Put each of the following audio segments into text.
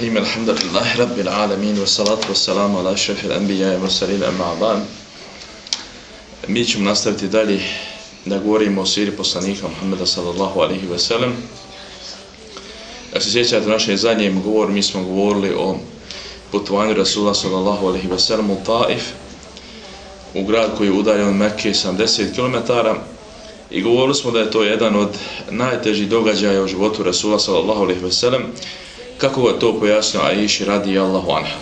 الرحيم الحمد rabbil alamin العالمين والصلاة والسلام على ala الأنبياء anbiya wa. Mi ćemo nastaviti dalje da govorimo o siri poslanika Muhammeda sallallahu alaihi wa sellem. Ako se sjećate našem zadnjem govoru, mi smo govorili o putovanju Rasula sallallahu alaihi wa sellem u Taif, u grad koji je udaljen od Mekke 70 km, i govorili smo da je to jedan od najtežih događaja u životu Rasula sallallahu alaihi wa sellem, kako je to pojasnio Aisha radi Allahu anha.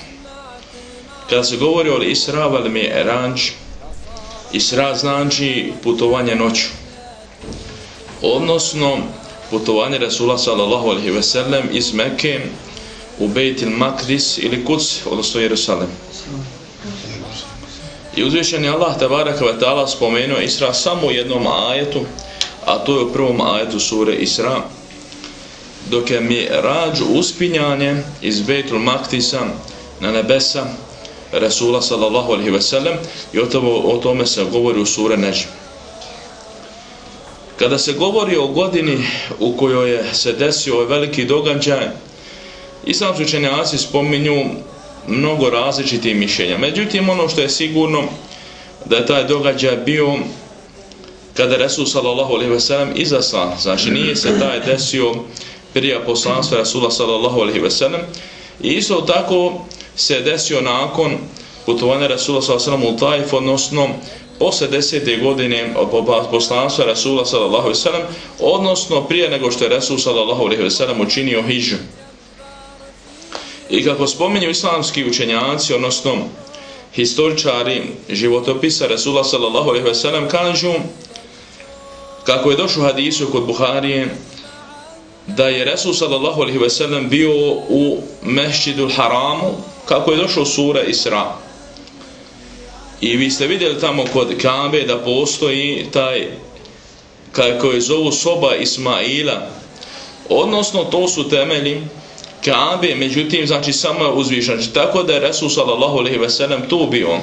Kada se govori o Isra val Mi'raj, Isra znači putovanje noću. Odnosno putovanje Rasula sallallahu alaihi ve sellem iz Mekke u Beit al-Maqdis ili Kuds, odnosno Jerusalem. I uzvišen je Allah tabaraka wa ta'ala spomenuo Isra samo u jednom ajetu, a to je u prvom ajetu sure Isra, dok je mi rađu uspinjanje iz Bejtul Maktisa na nebesa Rasula sallallahu alaihi ve sellem i o tome, o tome se govori u sure Neđm. Kada se govori o godini u kojoj je se desio ovaj veliki događaj, islamski učenjaci spominju mnogo različitih mišljenja. Međutim, ono što je sigurno da je taj događaj bio kada je Resul sallallahu alaihi ve sellem izaslan, znači nije se taj desio prije poslanstva Rasula sallallahu alaihi ve sellem i isto tako se desio nakon putovanja Rasula sallallahu alaihi ve sellem u Taif, odnosno posle desete godine od poslanstva Rasula sallallahu alaihi ve sellem, odnosno prije nego što je Rasul sallallahu alaihi ve sellem učinio hiđu. I kako spominju islamski učenjaci, odnosno historičari životopisa Rasula sallallahu alaihi ve sellem, kažu kako je došlo hadisu kod Buharije, da je Resul sallallahu alaihi ve sellem bio u mešćidu haramu kako je došao sura Isra. I vi ste vidjeli tamo kod Kabe da postoji taj kako je zovu soba Ismaila. Odnosno to su temelji Kabe, međutim znači samo je uzvišan. Znači, tako da je Resul sallallahu alaihi ve sellem tu bio.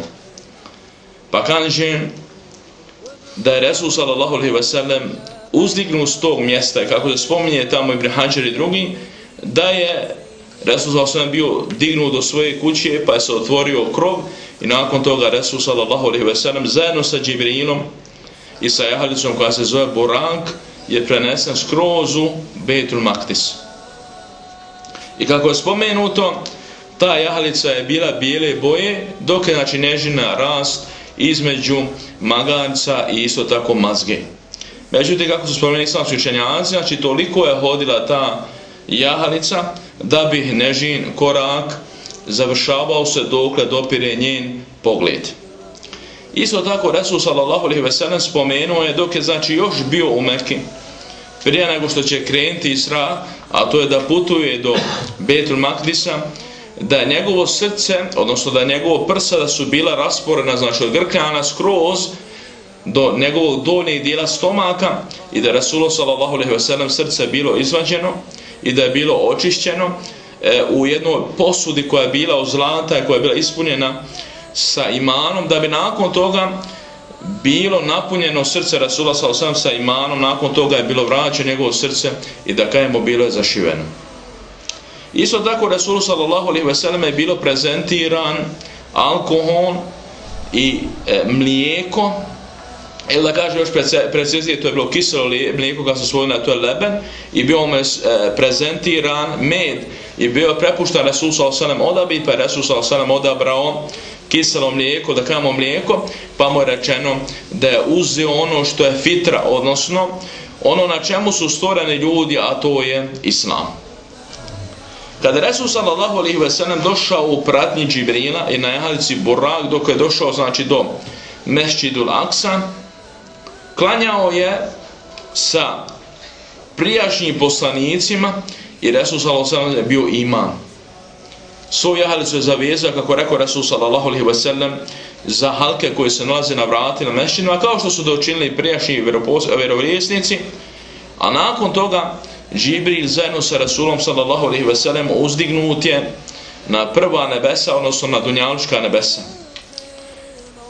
Pa kaže da je Resul sallallahu alaihi ve sellem uzdignu s tog mjesta, kako se spominje tamo Ibn Hajar i drugi, da je Resul sallallahu bio dignuo do svoje kuće, pa je se otvorio krov i nakon toga Resul sallallahu alejhi ve sellem zajedno sa Džibrilom i sa jahalicom koja se zove Borank je prenesen skroz u Betul Maktis. I kako je spomenuto, ta jahalica je bila bijele boje, dok je znači nežina rast između magarca i isto tako mazge. Međutim, kako su spomenuli islamski učenjaci, znači toliko je hodila ta jahalica da bi nežin korak završavao se dokle dopire njen pogled. Isto tako Resul sallallahu alejhi ve sellem spomenuo je dok je znači još bio u Mekki prije nego što će krenuti Isra, a to je da putuje do Betul Makdisa, da je njegovo srce, odnosno da je njegovo prsa da su bila rasporena, znači od grkljana skroz, do njegovog donjeg dijela stomaka i da je Rasulullah sallallahu alejhi ve sellem srce bilo izvađeno i da je bilo očišćeno e, u jednoj posudi koja je bila od zlata i koja je bila ispunjena sa imanom da bi nakon toga bilo napunjeno srce Rasula sallallahu alejhi sa imanom nakon toga je bilo vraćeno njegovo srce i da kajemo bilo je zašiveno. Isto tako Rasul sallallahu alaihi ve je bilo prezentiran alkohol i e, mlijeko ili da kaže još preciznije, to je bilo kiselo mlijeko kada su svojili na to je leben i bio mu e, prezentiran med i bio prepuštan Resul s.a.v. odabit pa je Resul s.a.v. odabrao kiselo mlijeko, da kamo mlijeko pa mu je rečeno da je uzeo ono što je fitra, odnosno ono na čemu su stvoreni ljudi a to je Islam Kada je Resul sallallahu alaihi ve sellem došao u pratnji Džibrila i na jahalici Burak dok je došao znači do Mešćidul Aksa klanjao je sa prijašnjim poslanicima i Resul sallallahu alaihi je bio imam. Svoju jahalicu je zavezao, kako rekao Resul sallallahu alaihi wasallam, za halke koje se nalaze na vratima mešćinima, kao što su da učinili prijašnji vjerovjesnici, a nakon toga Džibril zajedno sa Rasulom sallallahu alaihi wasallam uzdignut je na prva nebesa, odnosno na dunjalučka nebesa.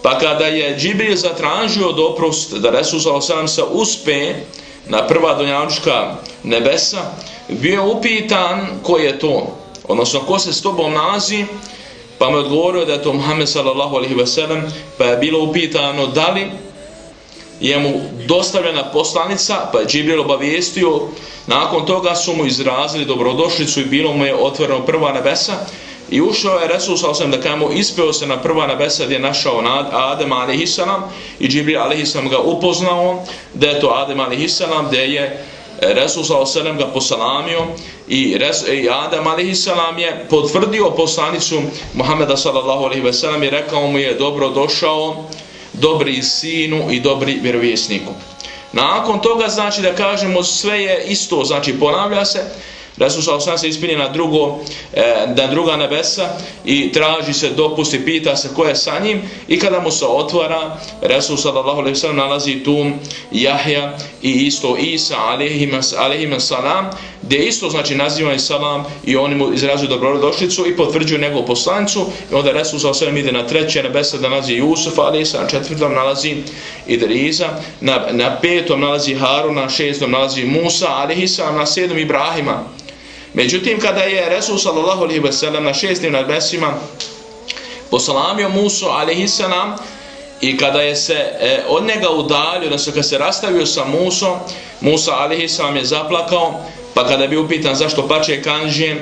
Pa kada je Džibril zatražio doprost da Resul s.a.v. se uspe na prva donjačka nebesa, bio upitan ko je to. odnosno ko se s tobom nalazi, pa me odgovorio da je to Muhammed sallallahu alaihi ve sellem, pa je bilo upitano da li je mu dostavljena poslanica, pa je Džibril obavijestio, nakon toga su mu izrazili dobrodošlicu i bilo mu je otvoreno prva nebesa, I ušao je Resul sa osam da kajemo ispeo se na prva nebesa gdje je našao nad Adem a.s. i Džibril a.s. ga upoznao da je to Adem a.s. gdje je Resul sa osam ga posalamio i, Res, i Adem a.s. je potvrdio poslanicu Muhammeda s.a.v. i rekao mu je dobro došao dobri sinu i dobri vjerovjesniku. Nakon toga znači da kažemo sve je isto, znači ponavlja se, Resul sa se ispinje na, drugo, e, na druga nebesa i traži se dopusti, pita se ko je sa njim. I kada mu se otvara Resul sallallahu alaihi sallam nalazi tu Jahja i isto Isa alaihim salam gdje isto znači naziva salam i oni mu izrazuju dobrodošlicu i potvrđuju njegovu poslanicu. I onda Resul sallallahu alaihi ide na treće nebesa da nalazi Jusuf alaihi na četvrtom nalazi Idriza na, na petom nalazi Haruna na šestom nalazi Musa alaihim na sedmom Ibrahima. Međutim, kada je Resul sallallahu alaihi wa sallam na šestim nadbesima posalamio Musu alaihi sallam i kada je se e, od njega udalio, da se kada se rastavio sa Musom, Musa alaihi sallam je zaplakao, pa kada bi upitan zašto pače kanže,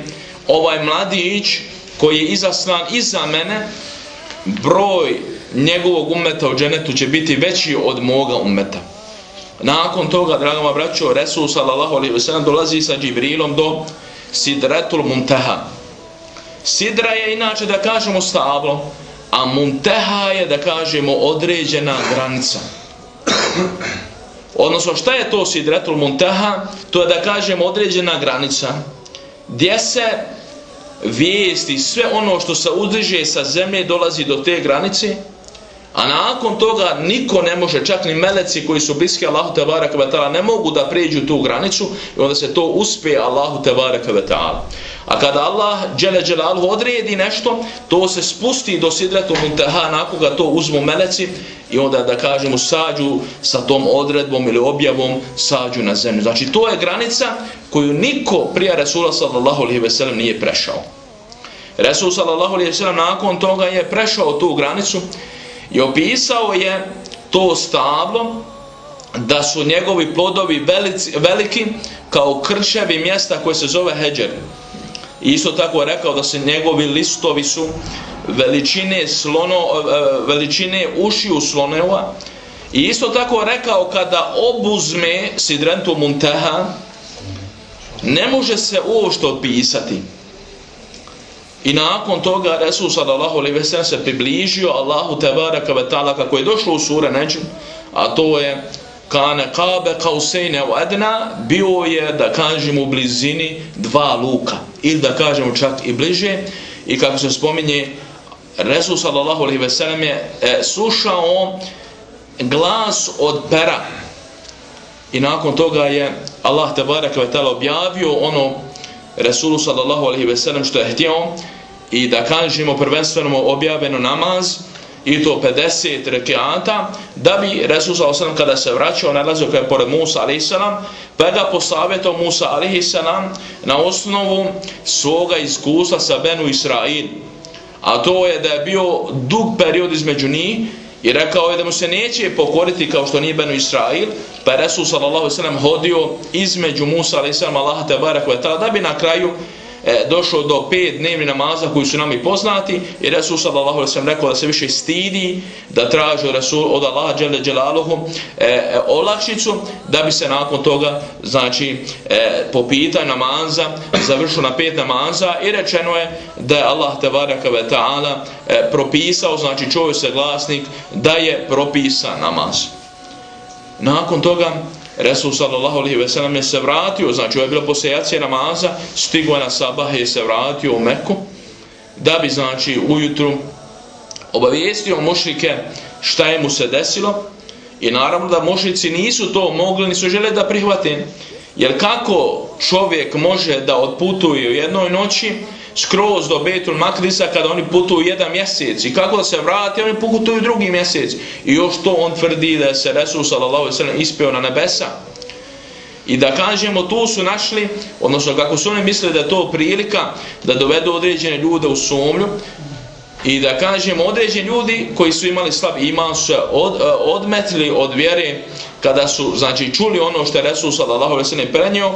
ovaj mladić koji je izaslan iza mene, broj njegovog umeta u dženetu će biti veći od moga umeta. Nakon toga, dragama braćo, Resul sallallahu alaihi wa sallam dolazi sa Džibrilom do Sidratul Muntaha. Sidra je inače da kažemo stablo, a Muntaha je da kažemo određena granica. Odnosno šta je to Sidratul Muntaha? To je da kažemo određena granica gdje se vijesti sve ono što se udriže sa zemlje dolazi do te granice A nakon toga niko ne može, čak ni meleci koji su bliski Allahu Tebara Kvetala, ne mogu da pređu tu granicu i onda se to uspije Allahu Tebara Kvetala. A kada Allah Đele dželalu odredi nešto, to se spusti do sidretu muntaha, nakon ga to uzmu meleci i onda da kažemo sađu sa tom odredbom ili objavom sađu na zemlju. Znači to je granica koju niko prije Resula sallallahu alaihi ve sellem nije prešao. Resul sallallahu alaihi ve sellem nakon toga je prešao tu granicu I opisao je to stablo da su njegovi plodovi velici, veliki kao krčevi mjesta koje se zove Heđer. I isto tako je rekao da se njegovi listovi su veličine, slono, e, veličine ušiju sloneva. I isto tako je rekao kada obuzme Sidrentu Munteha ne može se uošto opisati. I nakon toga Resul sallallahu alejhi ve sellem se približio Allahu tebaraka ve taala kako je došlo u sura Najm, a to je kana qabe qausaina wa adna bio je da kažemo u blizini dva luka. Ili da kažemo čak i bliže. I kako se spominje Resul sallallahu alejhi ve sellem je e, slušao glas od pera. I nakon toga je Allah tebaraka ve taala objavio ono Resulu sallallahu alaihi ve sellem što je htio i da kažemo prvenstveno objaveno namaz i to 50 rekiata da bi Resul sallallahu alaihi kada se vraćao nalazio kada je pored Musa a.s. pa ga posavjetao Musa a.s. na osnovu svoga iskustva sa Benu Israil a to je da je bio dug period između njih I rekao je da mu se neće pokoriti kao što nije Benu Israil, pa je Resul sallallahu sallam hodio između Musa a.s. Allah te te barak da bi na kraju e, došao do pet dnevni namaza koji su nam i poznati i Resul sallallahu alaihi sallam rekao da se više stidi da traži Resul od Allaha dželle dželaluhu e, e, olakšicu da bi se nakon toga znači e, po pitanju namaza završio na pet namaza i rečeno je da je Allah tebaraka ve ta'ala e, propisao znači čovjek se glasnik da je propisan namaz. Nakon toga Resul sallallahu alaihi ve sellem je se vratio, znači ovo je bilo poslije namaza, stigo na sabah i se vratio u Meku, da bi znači ujutru obavijestio mušrike šta je mu se desilo i naravno da mušrici nisu to mogli, nisu žele da prihvate. Jer kako čovjek može da odputuje u jednoj noći, skroz do Betul Makdisa kada oni putuju jedan mjesec i kako da se vrati, oni putuju drugi mjesec. I još to on tvrdi da se Resul sallallahu sallam ispeo na nebesa. i da kažemo tu su našli, odnosno kako su oni mislili da to prilika da dovedu određene ljude u sumlju i da kažemo određeni ljudi koji su imali slab iman su od, eh, odmetili od vjere kada su znači čuli ono što je Resul sallallahu alejhi ve sellem prenio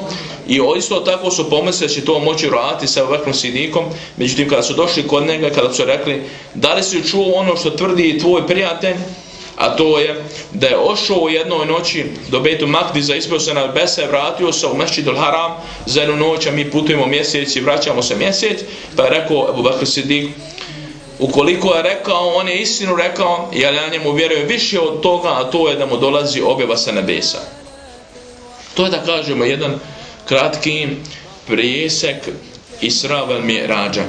i isto tako su pomislili da će to moći vratiti sa ovakvim sidikom međutim kada su došli kod njega kada su rekli da li si čuo ono što tvrdi tvoj prijatelj? A to je da je ošao u jednoj noći do Betu Makdiza, ispio se na Bese, vratio se u Mešćidul Haram za jednu noć, a mi putujemo mjesec i vraćamo se mjesec, pa je rekao Ebu Bakr Sidik, ukoliko je rekao, on je istinu rekao, jer ja njemu vjerujem više od toga, a to je da mu dolazi objeva sa nebesa. To je da kažemo jedan kratki prijesek Isravel mi rađa.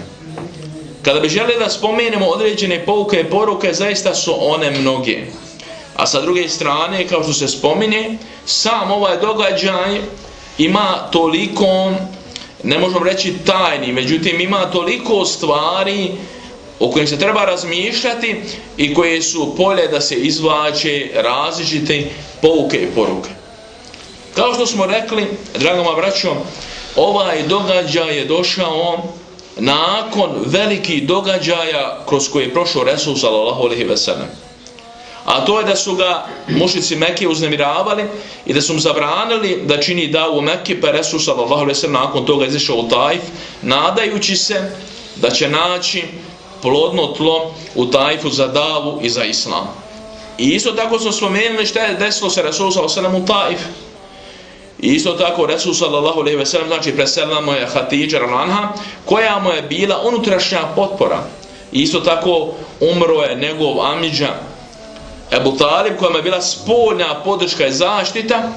Kada bi želi da spomenemo određene pouke i poruke, zaista su one mnoge. A sa druge strane, kao što se spominje, sam ovaj događaj ima toliko, ne možemo reći tajni, međutim ima toliko stvari o kojim se treba razmišljati i koje su polje da se izvlače različite pouke i poruke. Kao što smo rekli, dragoma braćom, ovaj događaj je došao nakon velikih događaja kroz koje je prošao Resul sallallahu alaihi ve sellem. A to je da su ga mušici Mekke uznemiravali i da su mu zabranili da čini davu u Mekke, pa Resul sallallahu alaihi ve sellem nakon toga izišao u Tajf, nadajući se da će naći plodno tlo u Tajfu za davu i za islam. I isto tako smo spomenuli što je desilo se Resul sallallahu alaihi ve sellem u Tajf. I isto tako Resul sallallahu alejhi ve sellem znači preselila mu je Hatidža ranha koja mu je bila unutrašnja potpora. I isto tako umro je njegov amidža Ebu Talib koja je bila spoljna podrška i zaštita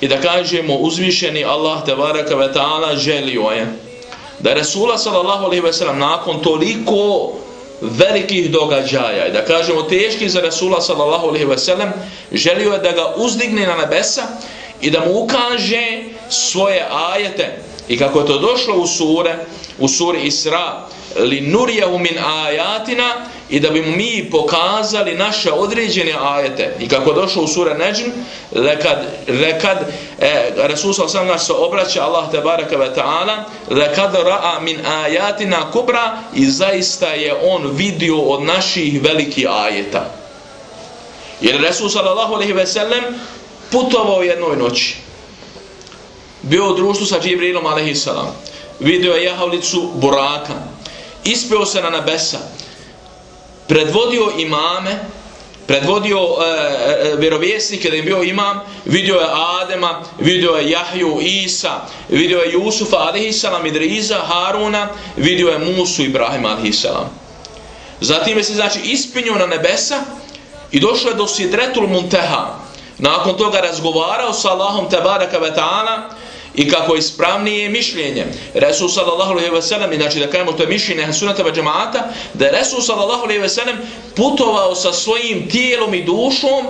i da kažemo uzvišeni Allah te baraka ve taala želio je da Resula sallallahu alaihi ve sellem nakon toliko velikih događaja i da kažemo teški za Resula sallallahu alaihi ve sellem želio je da ga uzdigne na nebesa i da mu ukaže svoje ajete. I kako je to došlo u sure u suri Isra li nurijahu min ajatina i da bi mu mi pokazali naše određene ajete i kako došlo u sura Neđm lekad, lekad e, Resul sam nas se obraća Allah te baraka ve ta'ala lekad ra'a min ajatina kubra i zaista je on vidio od naših veliki ajeta jer Resul sallallahu alaihi ve sellem putovao jednoj noći. Bio u društvu sa Džibrilom a.s. Vidio je jahavlicu Buraka. Ispeo se na nebesa. Predvodio imame, predvodio e, e, e vjerovjesnike da je bio imam, vidio je Adema, vidio je Jahju, Isa, vidio je Jusufa a.s. Idriza, Haruna, vidio je Musu, Ibrahima a.s. Zatim je se znači ispinio na nebesa i došao je do Sidretul Munteha, Nakon toga razgovarao sa Allahom tabaraka ve ta'ala i kako je ispravnije mišljenje. Resul sallallahu alejhi ve sellem, znači da kažemo to je mišljenje sunneta ve da je Resul sallallahu alejhi ve sellem putovao sa svojim tijelom i dušom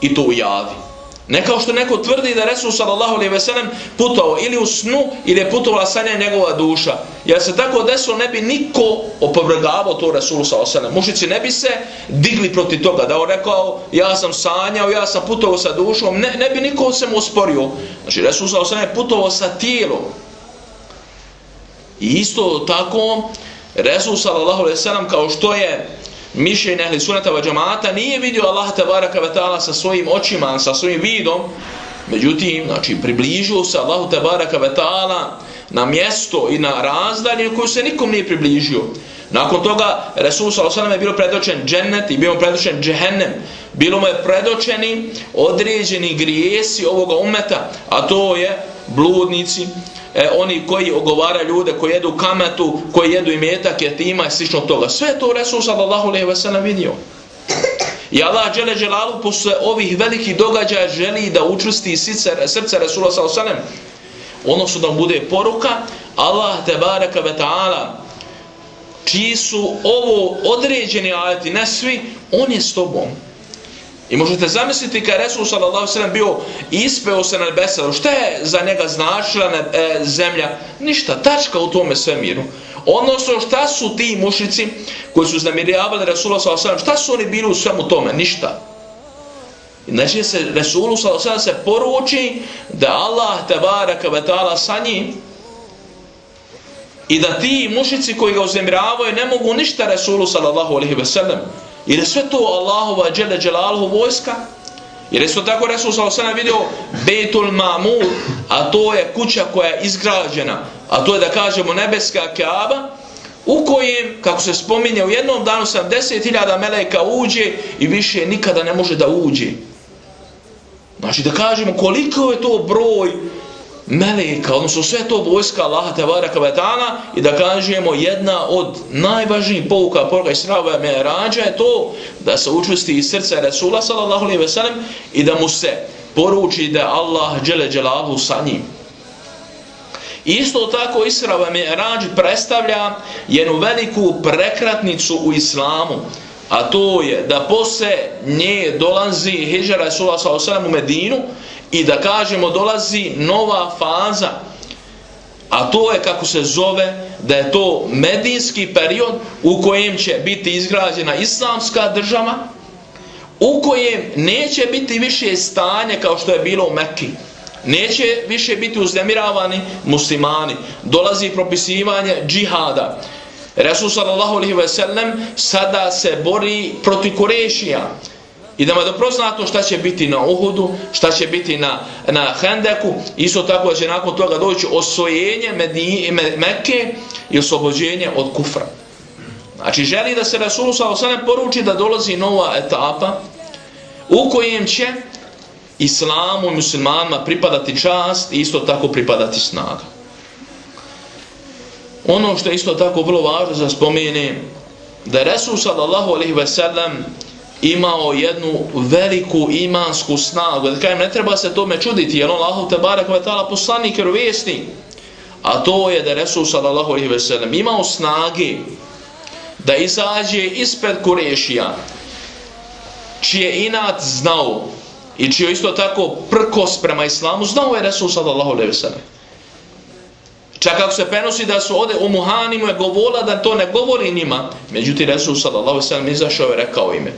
i to u javi. Ne kao što neko tvrdi da Resul sallallahu alejhi ve sellem putovao ili u snu ili je putovala sa njegova duša. Jer se tako desilo ne bi niko opovrgavao to Resulu sallallahu alejhi ve sellem. Mušici ne bi se digli protiv toga da on rekao ja sam sanjao, ja sam putovao sa dušom, ne, ne bi niko se mu osporio. Znači Resul sallallahu alejhi ve sellem putovao sa tijelom. I isto tako Resul sallallahu alejhi ve sellem kao što je mišljenje ehli sunata va džamata nije vidio Allah tabaraka wa ta'ala sa svojim očima, sa svojim vidom, međutim, znači, približio se Allahu tabaraka wa ta'ala na mjesto i na razdalje koju se nikom nije približio. Nakon toga, Resul s.a.v. je bilo predočen džennet i bilo predočen džehennem. Bilo mu je predočeni određeni grijesi ovoga umeta, a to je bludnici, e, oni koji ogovara ljude, koji jedu kametu, koji jedu imetak, jetima i slično toga. Sve to Resul sallallahu alaihi wa sallam vidio. I Allah džele dželalu posle ovih velikih događaja želi da učvrsti srce, srce Resula sallallahu alaihi wa sallam. Ono su da bude poruka, Allah te baraka ve ta'ala, čiji su ovo određeni ajati, ne svi, on je s tobom. I možete zamisliti kad Resul sallallahu sallam bio ispeo se na besaru, šta je za njega značila ne, e, zemlja? Ništa, tačka u tome svemiru. Odnosno šta su ti mušici koji su znamirjavali Resul sallallahu sallam, šta su oni bili u svemu tome? Ništa. Znači se Resulu sallallahu se poruči da Allah tabaraka wa ta'ala sa njim i da ti mušici koji ga uzemiravaju ne mogu ništa Resulu sallallahu alaihi wa sallam. Jer je sve to Allahova džele dželaluhu vojska. Jer je tako Resul sallallahu alaihi vidio Betul Mamur, a to je kuća koja je izgrađena, a to je da kažemo nebeska Kaaba, u kojem, kako se spominje, u jednom danu 70.000 meleka uđe i više nikada ne može da uđe. Znači da kažemo koliko je to broj meleka, odnosno sve to vojska Allaha Tevara Kavetana i da kažemo jedna od najvažnijih pouka poruka Israva Merađa je to da se učvrsti iz srca Resula sallallahu alaihi ve sellem i da mu se poruči da Allah džele dželavu sa njim. Isto tako Israva Merađ predstavlja jednu veliku prekratnicu u islamu a to je da posle nje dolazi Hidža Resula sallallahu u Medinu i da kažemo dolazi nova faza. A to je kako se zove da je to medinski period u kojem će biti izgrađena islamska država u kojem neće biti više stanje kao što je bilo u Mekki. Neće više biti uznemiravani muslimani. Dolazi propisivanje džihada. Resul sallallahu alaihi ve sellem sada se bori protiv Kurešija. I da je proznato šta će biti na Uhudu, šta će biti na, na Hendeku, isto tako da će nakon toga doći osvojenje Medije, Mekke i oslobođenje od kufra. Znači želi da se Rasulu sallallahu alaihi ve sellem poruči da dolazi nova etapa u kojem će islamu i muslimanima pripadati čast i isto tako pripadati snaga. Ono što je isto tako vrlo važno za spomene, da Resul sallallahu alaihi ve sellem imao jednu veliku imansku snagu. Da kajem, ne treba se tome čuditi, jer on Allahu te barek ve poslanik jer rovjesni. A to je da Resul sallallahu alaihi ve sellem imao snage da izađe ispred Kurešija, čije inat znao i čije isto tako prkos prema islamu, znao je Resul sallallahu alaihi ve sellem. Čak ako se prenosi da su ode u Muhanimu je govorila da to ne govori njima. Međutim, Resul sallallahu alaihi ve sellem izašao i rekao ime.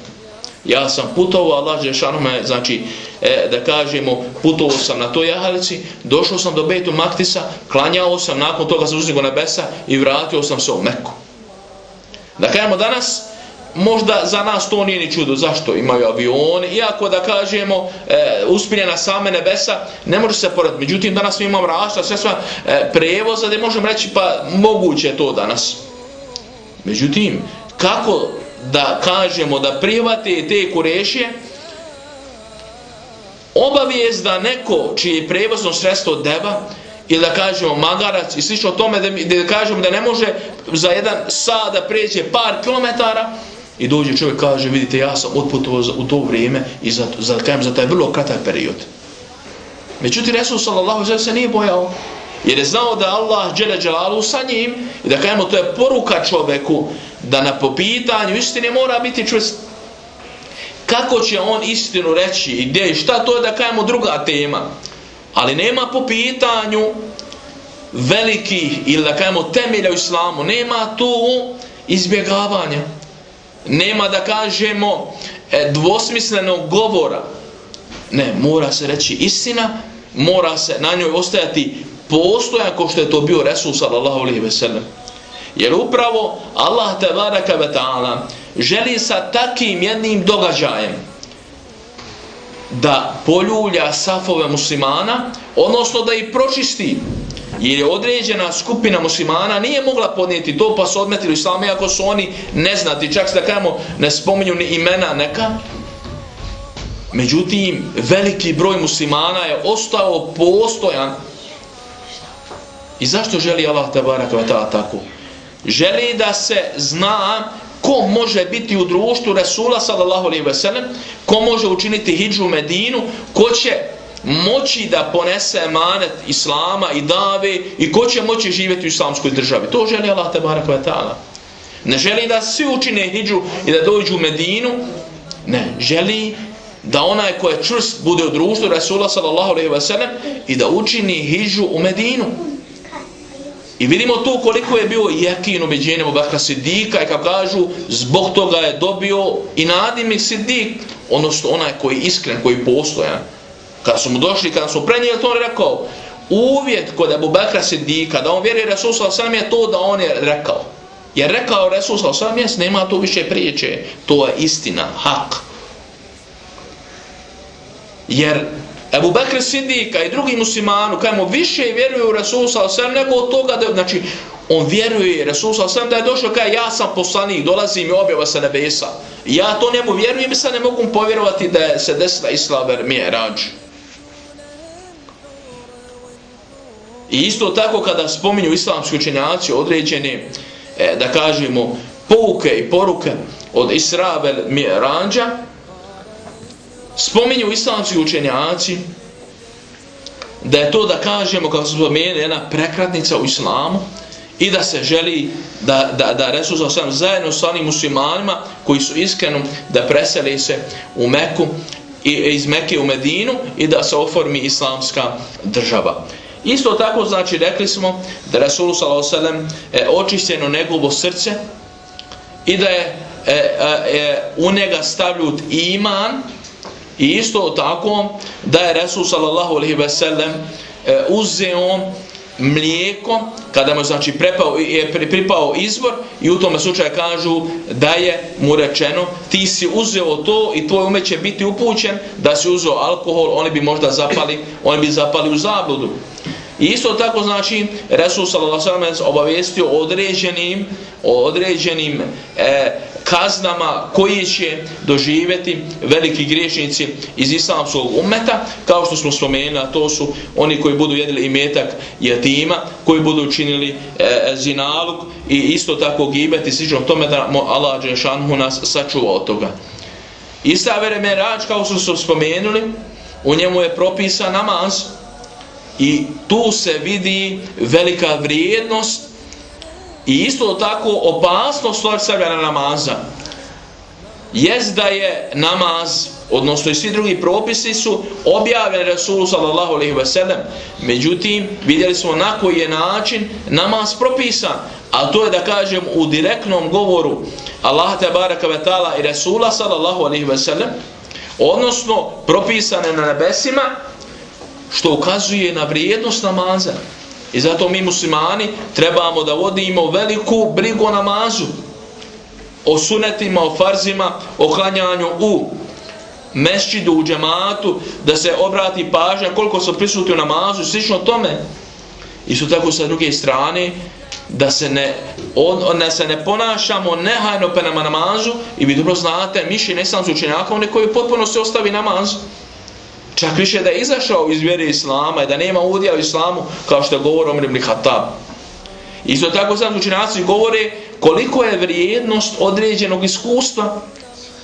Ja sam putovao, Allah Žešanu me, znači, e, da kažemo, putovao sam na toj jahalici, došao sam do Betu Maktisa, klanjao sam, nakon toga sam uznigo nebesa i vratio sam se u Meku. Da kažemo danas, možda za nas to nije ni čudo. Zašto? Imaju avioni. Iako da kažemo e, uspinjena same nebesa, ne može se pored. Međutim, danas mi imamo rašta sredstva e, prevoza gdje možemo reći pa moguće je to danas. Međutim, kako da kažemo da prihvate te kurešije, obavijest da neko čije je prevozno sredstvo deba, ili da kažemo magarac i slično tome da, da kažemo da ne može za jedan sad da pređe par kilometara, I dođe čovjek kaže, vidite, ja sam otputovao u to vrijeme i za, za, kajem, za taj vrlo kratak period. Međutim, Resul sallallahu alaihi se nije bojao. Jer je znao da Allah džele dželalu sa njim i da kajemo, to je poruka čovjeku da na popitanju istine mora biti čvrst. Kako će on istinu reći i gdje i šta, to je da kajemo druga tema. Ali nema po pitanju velikih ili da kajemo temelja u islamu, nema tu izbjegavanja nema da kažemo e, dvosmislenog govora ne, mora se reći istina mora se na njoj ostajati postojan ko što je to bio Resul sallallahu alaihi ve sellem jer upravo Allah te ve ta'ala želi sa takim jednim događajem da poljulja safove muslimana odnosno da ih pročisti. Jer je određena skupina muslimana nije mogla podnijeti to pa su odmetili islame ako su oni neznati. Čak da kajemo ne spominju ni imena neka. Međutim veliki broj muslimana je ostao postojan. I zašto želi Allah tebaraka ve ta'ala tako? Želi da se zna ko može biti u društvu Resula sallallahu alaihi ve sellem ko može učiniti hijđu Medinu ko će moći da ponese manet islama i dave i ko će moći živjeti u islamskoj državi. To želi Allah te baraka ta'ala. Ne želi da svi učine hijđu i da dođu u Medinu. Ne, želi da onaj ko je čvrst bude u društvu Rasula sallallahu alaihi ve sellem i da učini hijđu u Medinu. I vidimo tu koliko je bio jekin ubeđenjem u Bakra Sidika i kako kažu zbog toga je dobio i nadimi Sidik, odnosno onaj koji je iskren, koji postojan. Kada su mu došli, kada su prenijeli, to on rekao, uvjet kod Abu Bakra Sidika, da on vjeruje Resul sam je to da on je rekao. Jer rekao Resul sam je, nema to više priječe, to je istina, hak. Jer Ebu Bekr Sidika i drugi muslimanu, kajmo više vjeruju u Resul sam nego od toga da, znači, on vjeruje Resul sam da je došao kaj ja sam poslanik, dolazim i objava sa nebesa. Ja to njemu vjerujem i sad ne mogu povjerovati da je se desila Islaver mi je rađ. I isto tako kada spominju islamski učenjaci određene, e, da kažemo, pouke i poruke od Israbel Miranđa, spominju islamski učenjaci da je to da kažemo kako se spomene jedna prekratnica u islamu i da se želi da, da, da Resul sam zajedno sa onim muslimanima koji su iskreno da preseli se u Meku i iz Mekke u Medinu i da se oformi islamska država. Isto tako znači rekli smo da Rasul sallallahu alejhi ve sellem e, očišćeno njegovo srce i da je e, e, e, u njega stavljut iman I isto tako da je Resul sallallahu alaihi ve sellem e, uzeo mlijeko kada mu znači prepao, je pripao izvor i u tome slučaju kažu da je mu rečeno ti si uzeo to i tvoj ume će biti upućen da si uzeo alkohol oni bi možda zapali oni bi zapali u zabludu. I isto tako znači Resul sallallahu alejhi ve sellem obavijestio određenim određenim e, kaznama koji će doživjeti veliki griješnici iz islamskog umeta, kao što smo spomenuli, to su oni koji budu jedili imetak jatima, koji budu učinili e, zinaluk i isto tako gibet i slično tome da Allah Đešanhu nas sačuva od toga. Ista vreme rač, kao što smo spomenuli, u njemu je propisan namaz i tu se vidi velika vrijednost I isto tako opasnost stavljanja namaza. Jest da je namaz, odnosno i svi drugi propisi su objavljeni Rasulu sallallahu alaihi ve sellem. Međutim, vidjeli smo na koji je način namaz propisan. A to je da kažem u direktnom govoru Allah te baraka ve ta'ala i Rasula sallallahu alaihi ve sellem. Odnosno, propisane na nebesima, što ukazuje na vrijednost namaza. I zato mi muslimani trebamo da vodimo veliku brigu o namazu. O sunetima, o farzima, o hlanjanju u mešćidu, u džematu, da se obrati pažnja koliko su prisuti u namazu i slično tome. I su tako sa druge strane da se ne, on, ne, se ne ponašamo nehajno pe nama namazu i vi dobro znate, miši ne sam učenjaka, one koji potpuno se ostavi namazu. Čak više da je izašao iz vjere Islama i da nema udija u Islamu kao što je govor Omer ibn Khattab. Isto tako sam učinaci govore koliko je vrijednost određenog iskustva,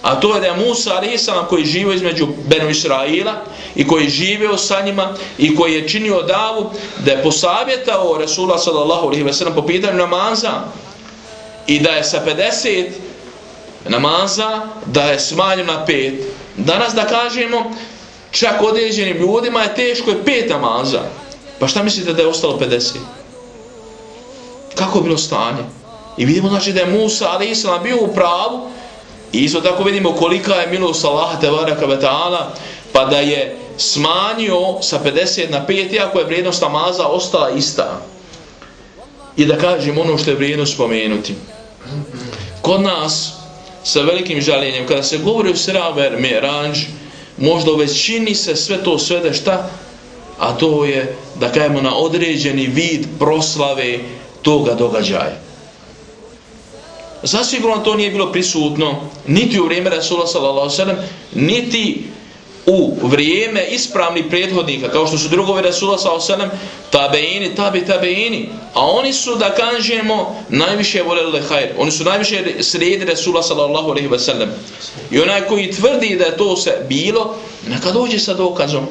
a to je da je Musa Alisalam koji živo između Benu Israila i koji je živio sa njima i koji je činio davu da je posavjetao Resula sallallahu alaihi wa po pitanju namaza i da je sa 50 namaza da je smanjio na 5. Danas da kažemo čak određenim ljudima je teško je pet namaza. Pa šta mislite da je ostalo 50? Kako je bilo stanje? I vidimo znači da je Musa ali Islam bio u pravu i isto tako vidimo kolika je milost Allaha tebaraka veta'ala pa da je smanjio sa 50 na 5 iako je vrijednost namaza ostala ista. I da kažem ono što je vrijedno spomenuti. Kod nas sa velikim žaljenjem kada se govori o sraver mi možda u većini se sve to svede šta? A to je da kajemo na određeni vid proslave toga događaja. Zasigurno to nije bilo prisutno niti u vrijeme Rasula sallallahu sallam, niti u vrijeme ispravni prethodnika, kao što su drugovi Rasula s.a.v. tabeini, tabi, tabeini, a oni su, da kažemo, najviše voljeli hajr. Oni su najviše sredi Rasula s.a.v. I onaj koji tvrdi da je to se bilo, neka dođe sa dokazom.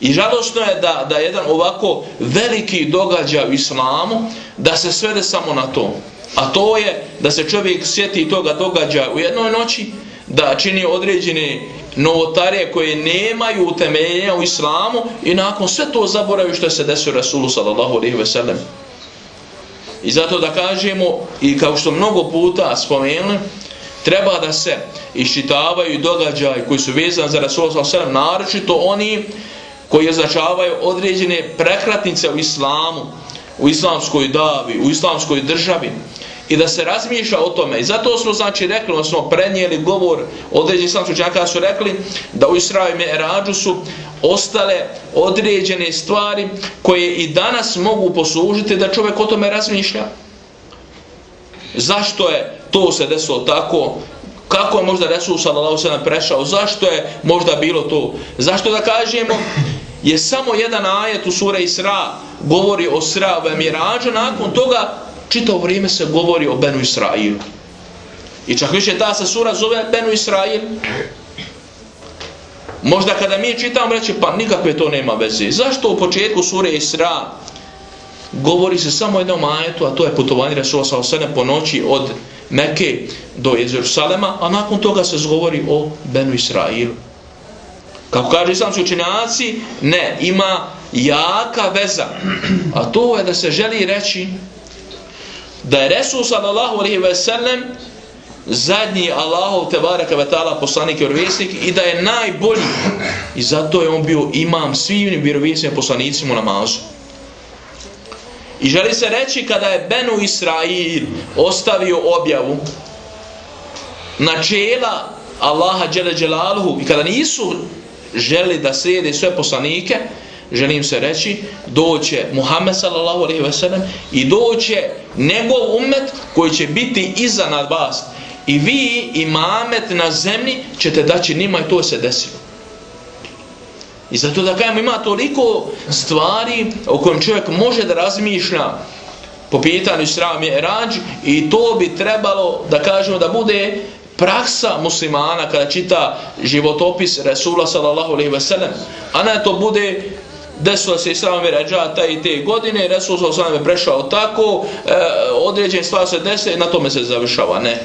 I žalostno je da, da jedan ovako veliki događaj u islamu, da se svede samo na to. A to je da se čovjek sjeti toga događaja u jednoj noći, da čini određene novotarije koje nemaju utemeljenja u islamu i nakon sve to zaboravaju što se desio Rasulu sallallahu alaihi ve sellem. I zato da kažemo, i kao što mnogo puta spomenuli, treba da se iščitavaju događaje koji su vezani za Rasul sallallahu alaihi ve sellem, naročito oni koji označavaju određene prekratnice u islamu, u islamskoj davi, u islamskoj državi i da se razmišlja o tome. I zato smo znači rekli, smo prenijeli govor određenih islamskoj učenjaka su rekli da u Israju i Merađu su ostale određene stvari koje i danas mogu poslužiti da čovjek o tome razmišlja. Zašto je to se desilo tako? Kako je možda Resul sallallahu sallam prešao? Zašto je možda bilo to? Zašto da kažemo? Je samo jedan ajet u sura Isra govori o Sra ve Mirađu, nakon toga čito vrijeme se govori o Benu Israilu. I čak više ta se sura zove Benu Israil. Možda kada mi čitamo reći pa nikakve to nema veze. Zašto u početku sure Isra govori se samo jednom ajetu, a to je putovanje Resula sa po noći od Mekke do Jerusalema, a nakon toga se zgovori o Benu Israilu. Kako kaže islamski učenjaci, ne, ima jaka veza. A to je da se želi reći da je Resul sallallahu alaihi ve sellem zadnji Allahov tebareka ve ta'ala poslanik i vjerovjesnik i da je najbolji i zato je on bio imam svim vjerovjesnim poslanicima u namazu. I želi se reći kada je Benu Israil ostavio objavu načela Allaha džele Đelaluhu i kada nisu želi da slijede sve poslanike, želim se reći, doće Muhammed sallallahu alaihi ve sellem i doće njegov umet koji će biti iza nad vas. I vi, imamet na zemlji, ćete daći nima i to se desilo. I zato da kajem ima toliko stvari o kojem čovjek može da razmišlja po pitanju sram je rađ i to bi trebalo da kažemo da bude praksa muslimana kada čita životopis Resula sallallahu alaihi ve sellem a ne to bude desilo se Islama Verađa ta i te godine, Resul sallallahu je prešao tako, e, određen stvar se dese, na tome se završava, ne.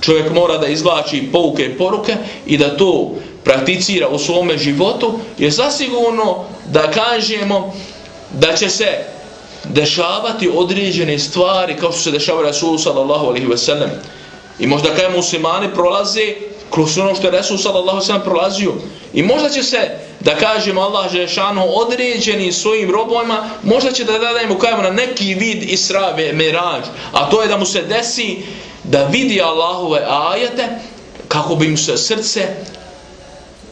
Čovjek mora da izvlači pouke i poruke i da to prakticira u svome životu, je zasigurno da kažemo da će se dešavati određene stvari kao što se dešava Rasul sallallahu alaihi ve sellem. I možda kaj muslimani prolaze kroz ono što je Resul sallallahu sallam prolazio. I možda će se, da kažemo Allah Žešanu, određeni svojim robojima, možda će da dadajemo kajemo na neki vid Israve, Merađ. A to je da mu se desi da vidi Allahove ajete, kako bi mu se srce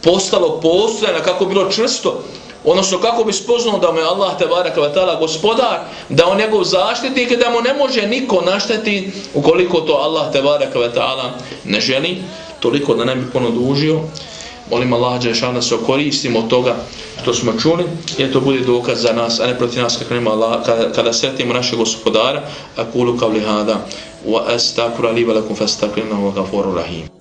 postalo postojeno, kako bi bilo čvrsto, odnosno kako bi spoznao da mu je Allah te baraka vatala gospodar, da on njegov zaštitnik i da mu ne može niko našteti ukoliko to Allah te baraka vatala ne želi, toliko da ne bi puno dužio. Molim Allah da se koristimo od toga što smo čuli i to bude dokaz za nas, a ne protiv nas kako nema Allah, kada, kada sretimo našeg gospodara, Akulu kulu kao wa astakura li velakum fastakrimahu wa gafuru rahim.